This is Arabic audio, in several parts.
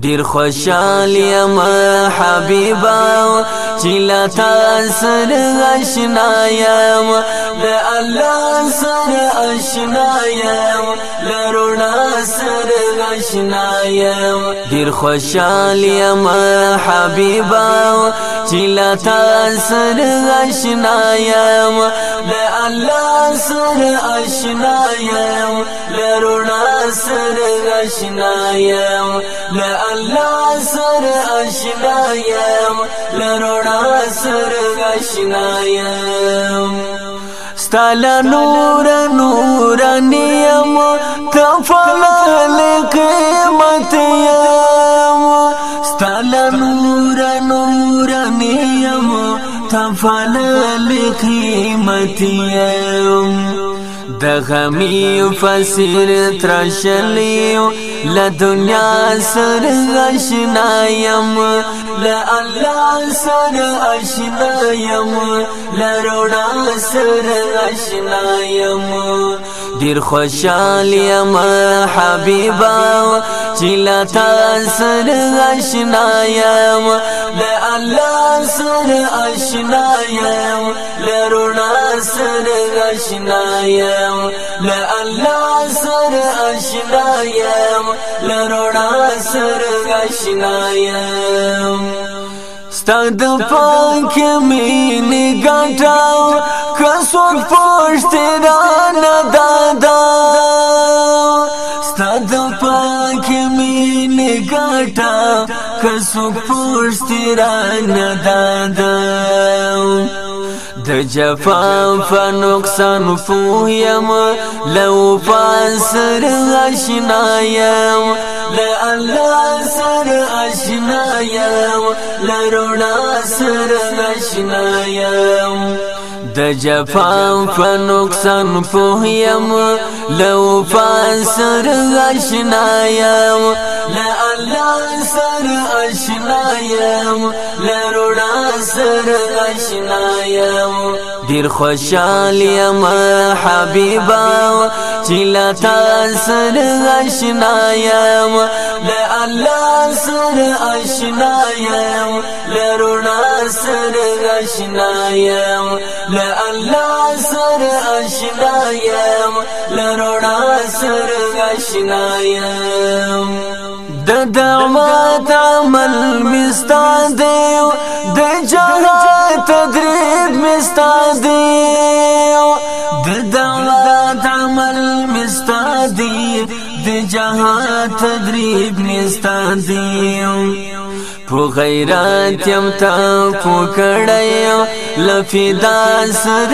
ډیر خوشحال یم حبیبا چې لا تاسو آشنا یم. د الله سره آشنا یم لرونا سره آشنا یم. ډیر خوشحال یم حبیبا چې لا تاسو آشنا یم. د الله سره آشنا یم لرونا سره آشنا یم الله سر اشنا یم لرونا سر اشنا یم ستال نور نور نیم تفلل قیمت یم ستال نور نور نیم تفلل قیمت یم د غمی فسیر ترشلیو ل دنیا سر آشنا یم ل الله سر آشنا یم ل رونا سر آشنا یم ډیر خوشحال یم حبیبا چې لا سر آشنا یم ل الله سر آشنا یم ل رونا سر آشنا یم له الله سره آشنا یم له رڼا سره آشنا یم ستاد پاک مینه ګټاو کڅوک پښت را نه دادا ستاد پاک مینه ګټاو کڅوک پښت را نه دادا د جفا فنقصان فوهم لو فاسر اشنا یم لا الله سر اشنا یم لرونا سر اشنا یم د جفا فنقصان فوهم لو فاسر اشنا یم لا الله سر اشنا یم لرونا سر اشنا یم ډیر خوشحال یم حبیبا چې لا تاسو آشنا یم له الله سره آشنا یم له رونا سره آشنا یم له الله سره آشنا یم له رونا سره آشنا یم د دعوت عمل مستعد د جهاد تدریب د جهاد تدریب مستعد په غیرت يم تا په کړای لفدا سر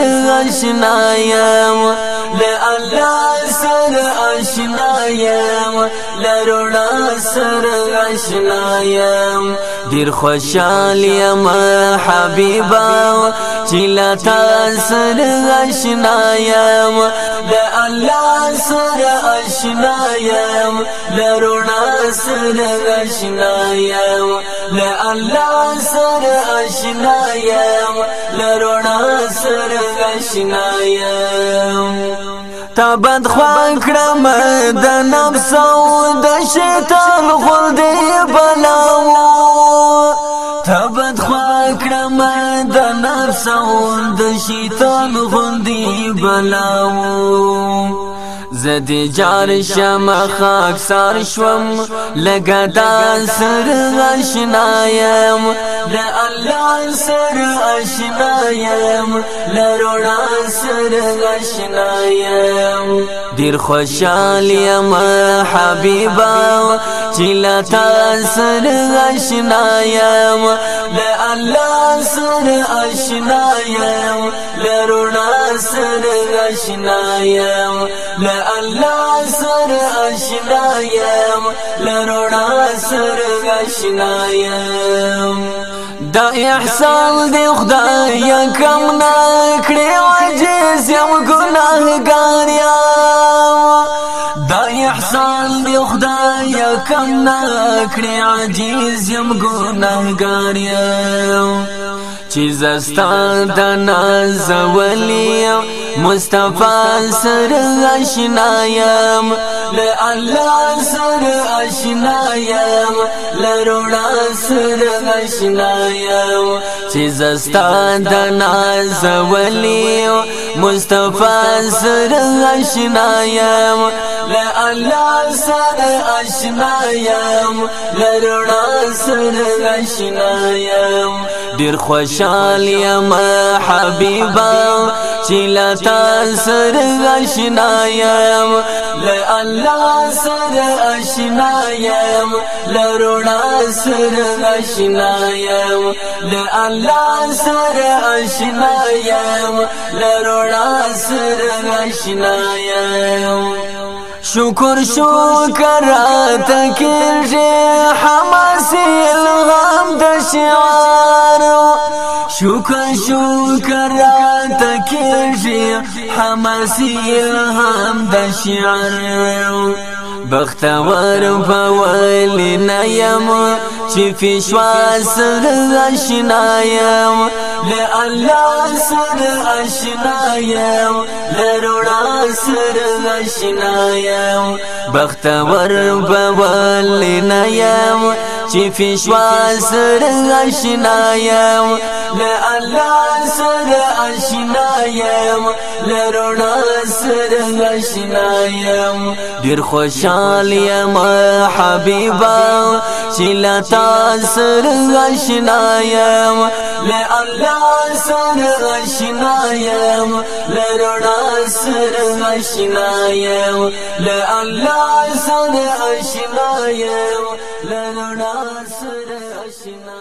له الله سر آشنا يم لرونا سر آشنا يم ډیر خوشحال یم حبیبا چې لا تاسو آشنا یم د الله سره آشنا یم لرونا سره آشنا یم ل الله سره آشنا یم لرونا سره آشنا یم تبد خوا کړم د نفس او د شیطان غل دی بلاو تبد خوا کړم د نفس او د شیطان غل دی بلاو زدی جار شم خاک سار شوم لگا دا سر آشنایم ل الله سر آشنایم لرونا سر آشنایم. دیر خوشحال یم حبیبا چې لا تاسو آشنایم ل الله سر آشنایم لرونا سر آشنایم ل الله سر آشنا یم لرونا سر آشنا یم دا احسان دی خدای کم نکړي عجز یم ګناهګار یم احسان دی خدای کم نکړي عجز یم ګناهګار یم. چې زستا د ناز ولی مصطفی سر آشنا یم. له الله سره آشنا یم لرونا سره آشنا یم. چې زستا د ناز ولی مصطفی سره آشنا یم له الله سره آشنا یم لرونا سره آشنا یم ډیر خوشحال یم حبیبا چې لتا سره آشنا یم له الله سره آشنا یم لرونا سره آشنا یم له الله سره آشنا یم لرونا سره آشنا یم شکر شکر تکیږي حماسي الغام د شعار شکر شکر تکیږي حماسي الهام د شعر بختور بول نیم چې فشوا سره آشنا یم له الله سره آشنا یم بختور چې فشوا سره آشنا یم له الله سره آشنا یم له روڼا سره آشنا یم ډیر خوشحال یم حبیبا چې له الله سره آشنا یم له سره آشنا